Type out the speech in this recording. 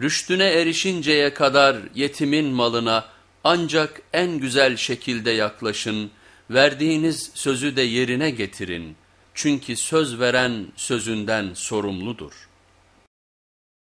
Rüştüne erişinceye kadar yetimin malına ancak en güzel şekilde yaklaşın, verdiğiniz sözü de yerine getirin. Çünkü söz veren sözünden sorumludur.''